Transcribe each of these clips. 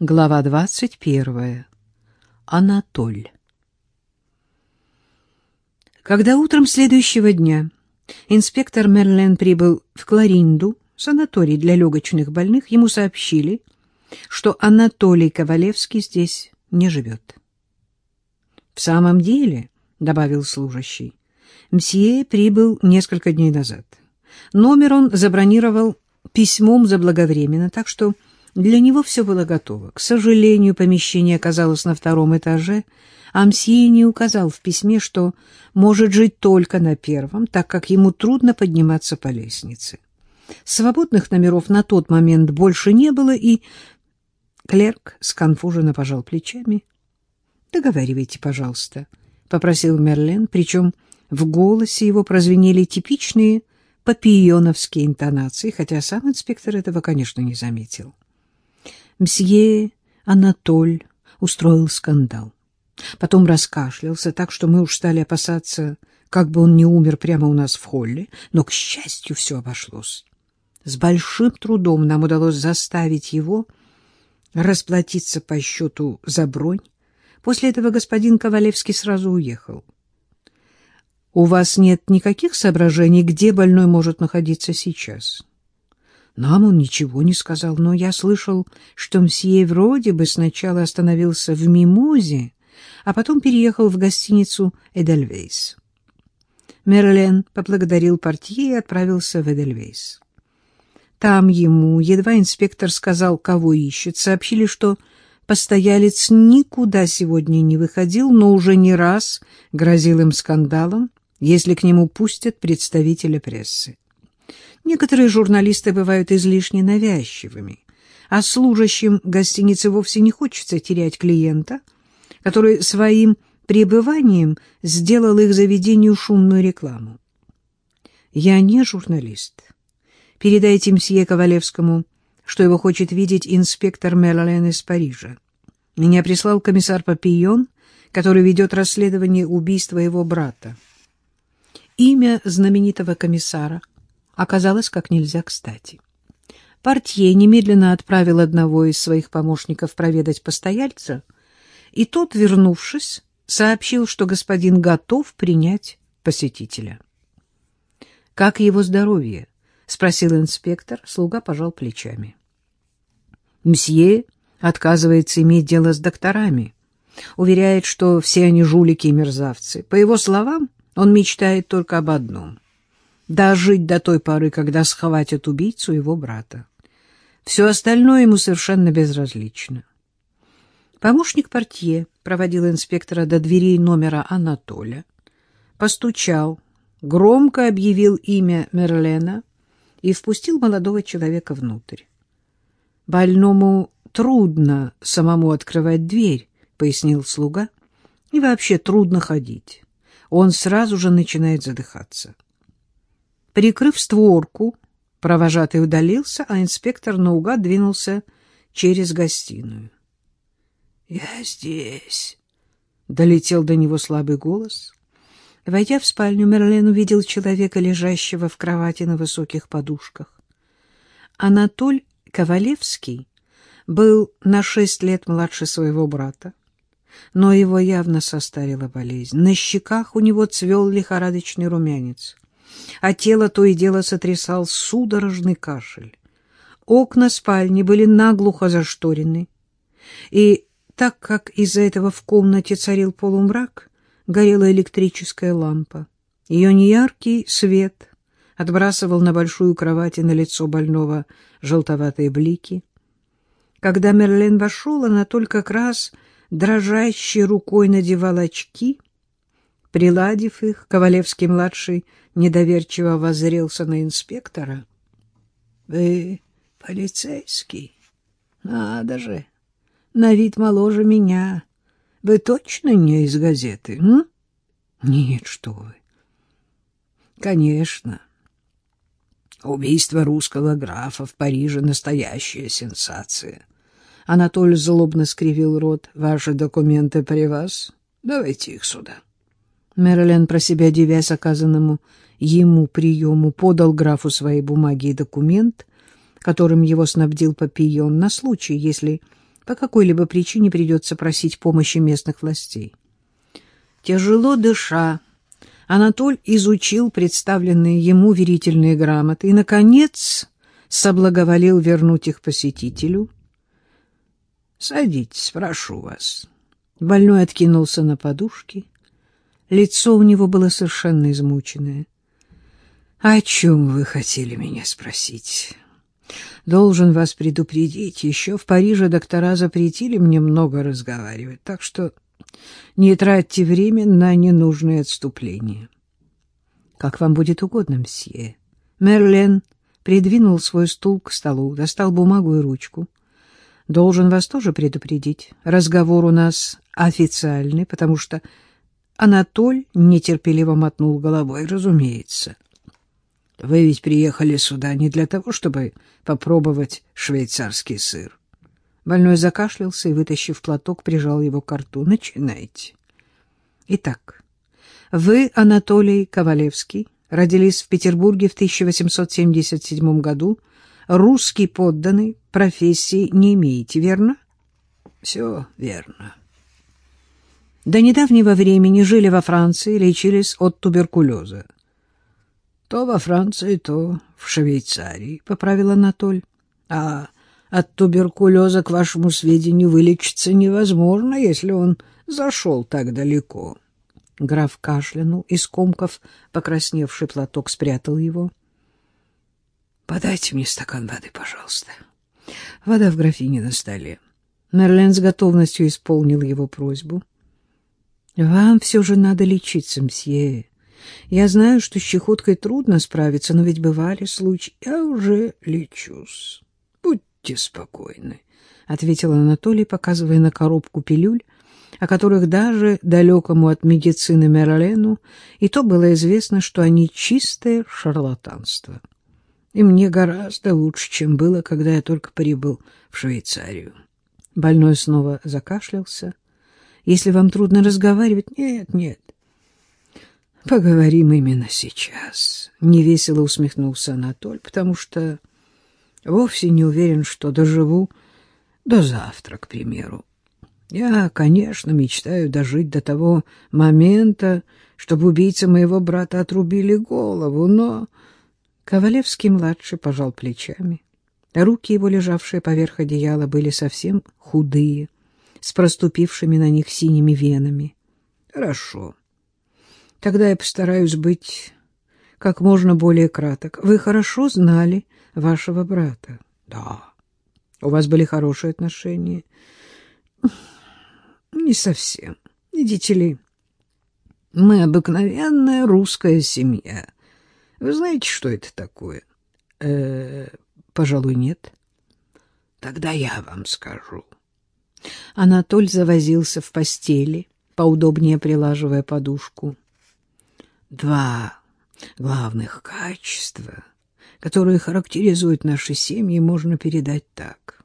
Глава 21. Анатоль. Когда утром следующего дня инспектор Мерлен прибыл в Кларинду, санаторий для легочных больных, ему сообщили, что Анатолий Ковалевский здесь не живет. «В самом деле», — добавил служащий, — «мсье прибыл несколько дней назад. Номер он забронировал письмом заблаговременно, так что для него все было готово. К сожалению, помещение оказалось на втором этаже, а Мсье не указал в письме, что может жить только на первом, так как ему трудно подниматься по лестнице. Свободных номеров на тот момент больше не было, и клерк сконфуженно пожал плечами. — Договаривайте, пожалуйста, — попросил Мерлен, причем в голосе его прозвенели типичные папионовские интонации, хотя сам инспектор этого, конечно, не заметил. — Мсье Анатоль устроил скандал. Потом раскашлялся так, что мы уж стали опасаться, как бы он не умер прямо у нас в холле, но, к счастью, все обошлось. С большим трудом нам удалось заставить его расплатиться по счету за бронь. После этого господин Ковалевский сразу уехал. — У вас нет никаких соображений, где больной может находиться сейчас? Нам он ничего не сказал, но я слышал, что мсье вроде бы сначала остановился в Мимозе, а потом переехал в гостиницу «Эдельвейс». Мерлен поблагодарил портье и отправился в Эдельвейс. Там ему, едва инспектор сказал, кого ищет, сообщили, что постоялец никуда сегодня не выходил, но уже не раз грозил им скандалом, если к нему пустят представителя прессы. Некоторые журналисты бывают излишне навязчивыми, а служащим гостиницы вовсе не хочется терять клиента, который своим пребыванием сделал их заведению шумную рекламу. Я не журналист. Передайте мсье Ковалевскому, что его хочет видеть инспектор Мерлен из Парижа. Меня прислал комиссар Папион, который ведет расследование убийства его брата. Имя знаменитого комиссара — оказалось как нельзя кстати. Портье немедленно отправил одного из своих помощников проведать постояльца, и тот, вернувшись, сообщил, что господин готов принять посетителя. — Как его здоровье? — спросил инспектор. Слуга пожал плечами. — Мсье отказывается иметь дело с докторами. Уверяет, что все они жулики и мерзавцы. По его словам, он мечтает только об одном — дожить до той поры, когда схватят убийцу его брата. Все остальное ему совершенно безразлично. Помощник портье проводил инспектора до дверей номера Анатоля, постучал, громко объявил имя Мерлена и впустил молодого человека внутрь. «Больному трудно самому открывать дверь», — пояснил слуга, — «и вообще трудно ходить. Он сразу же начинает задыхаться». Прикрыв створку, провожатый удалился, а инспектор наугад двинулся через гостиную. — Я здесь, — долетел до него слабый голос. Войдя в спальню, Мерлен увидел человека, лежащего в кровати на высоких подушках. Анатоль Ковалевский был на шесть лет младше своего брата, но его явно состарила болезнь. На щеках у него цвел лихорадочный румянец а тело то и дело сотрясал судорожный кашель. Окна спальни были наглухо зашторены, и так как из-за этого в комнате царил полумрак, горела электрическая лампа. Ее неяркий свет отбрасывал на большую кровать и на лицо больного желтоватые блики. Когда Мерлен вошел, она только как раз дрожащей рукой надевала очки. Приладив их, Ковалевский-младший недоверчиво воззрелся на инспектора. — Вы полицейский? Надо же! На вид моложе меня. Вы точно не из газеты, м? — Нет, что вы. — Конечно. Убийство русского графа в Париже — настоящая сенсация. Анатолий злобно скривил рот. — Ваши документы при вас? Давайте их сюда. Мерлен, про себя девясь оказанному ему приему подал графу свои бумаги и документ, которым его снабдил Папион на случай, если по какой-либо причине придется просить помощи местных властей. Тяжело дыша, Анатоль изучил представленные ему верительные грамоты и, наконец, соблаговолил вернуть их посетителю. — Садитесь, прошу вас. Больной откинулся на подушки. Лицо у него было совершенно измученное. — О чем вы хотели меня спросить? Должен вас предупредить, еще в Париже доктора запретили мне много разговаривать, так что не тратьте время на ненужные отступления. — Как вам будет угодно, мсье. Мерлен придвинул свой стул к столу, достал бумагу и ручку. — Должен вас тоже предупредить. Разговор у нас официальный, потому что Анатоль нетерпеливо мотнул головой, разумеется. — Вы ведь приехали сюда не для того, чтобы попробовать швейцарский сыр. Больной закашлялся и, вытащив платок, прижал его к рту. Начинайте. Итак, вы, Анатолий Ковалевский, родились в Петербурге в 1877 году, русский подданный, профессии не имеете, верно? Все верно. До недавнего времени жили во Франции, лечились от туберкулеза. То во Франции, то в Швейцарии, — поправил Анатоль. А от туберкулеза, к вашему сведению, вылечиться невозможно, если он зашел так далеко. Граф кашлянул и, скомков покрасневший платок, спрятал его. — Подайте мне стакан воды, пожалуйста. Вода в графине на столе. Мерлен с готовностью исполнил его просьбу. — Вам все же надо лечиться, мсье. Я знаю, что с чехоткой трудно справиться, но ведь бывали случаи. Я уже лечусь будьте спокойны, — ответил Анатолий, показывая на коробку пилюль, о которых даже далекому от медицины Мерлену и то было известно, что они чистое шарлатанство. И мне гораздо лучше, чем было, когда я только прибыл в Швейцарию. Больной снова закашлялся. Если вам трудно разговаривать... Нет, нет. Поговорим именно сейчас. Невесело усмехнулся Анатоль, потому что Вовсе не уверен, что доживу до завтра, к примеру. Я, конечно, мечтаю дожить до того момента, чтобы убийцы моего брата отрубили голову, но... Ковалевский-младший пожал плечами. Руки его, лежавшие поверх одеяла, были совсем худые, с проступившими на них синими венами. Хорошо. Тогда я постараюсь быть как можно более краток. Вы хорошо знали вашего брата? Да. У вас были хорошие отношения? Не совсем. Видите ли, мы обыкновенная русская семья. Вы знаете, что это такое? Э, пожалуй, нет. Тогда я вам скажу. Анатоль завозился в постели, поудобнее прилаживая подушку. Два главных качества — которые характеризуют наши семьи, можно передать так.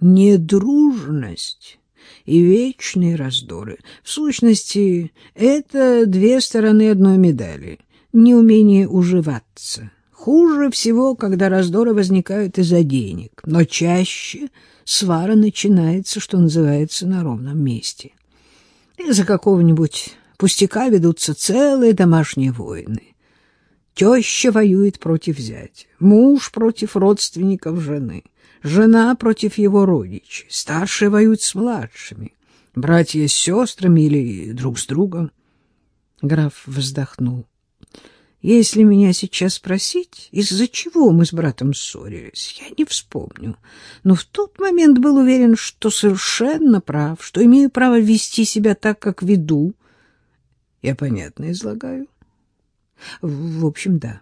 Недружность и вечные раздоры. В сущности, это две стороны одной медали. Неумение уживаться. Хуже всего, когда раздоры возникают из-за денег, но чаще свара начинается, что называется, на ровном месте. Из-за какого-нибудь пустяка ведутся целые домашние войны. Теща воюет против зятя, муж против родственников жены, жена против его родичей, старшие воюют с младшими, братья с сестрами или друг с другом. Граф вздохнул. Если меня сейчас спросить, из-за чего мы с братом ссорились, я не вспомню. Но в тот момент был уверен, что совершенно прав, что имею право вести себя так, как веду. Я понятно излагаю. В общем, да.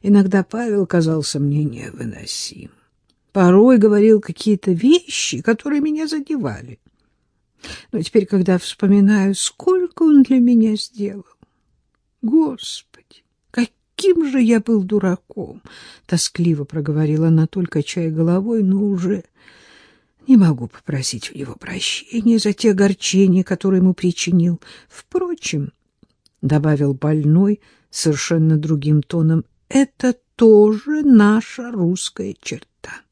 Иногда Павел казался мне невыносим. Порой говорил какие-то вещи, которые меня задевали. Но теперь, когда вспоминаю, сколько он для меня сделал. Господи, каким же я был дураком! Тоскливо проговорила она, только чая головой, но уже не могу попросить у него прощения за те огорчения, которые ему причинил. Впрочем, — добавил больной, — совершенно другим тоном, это тоже наша русская черта.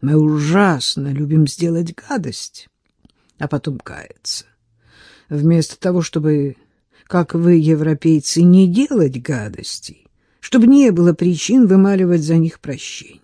Мы ужасно любим сделать гадость, а потом каяться. Вместо того, чтобы, как вы, европейцы, не делать гадостей, чтобы не было причин вымаливать за них прощение.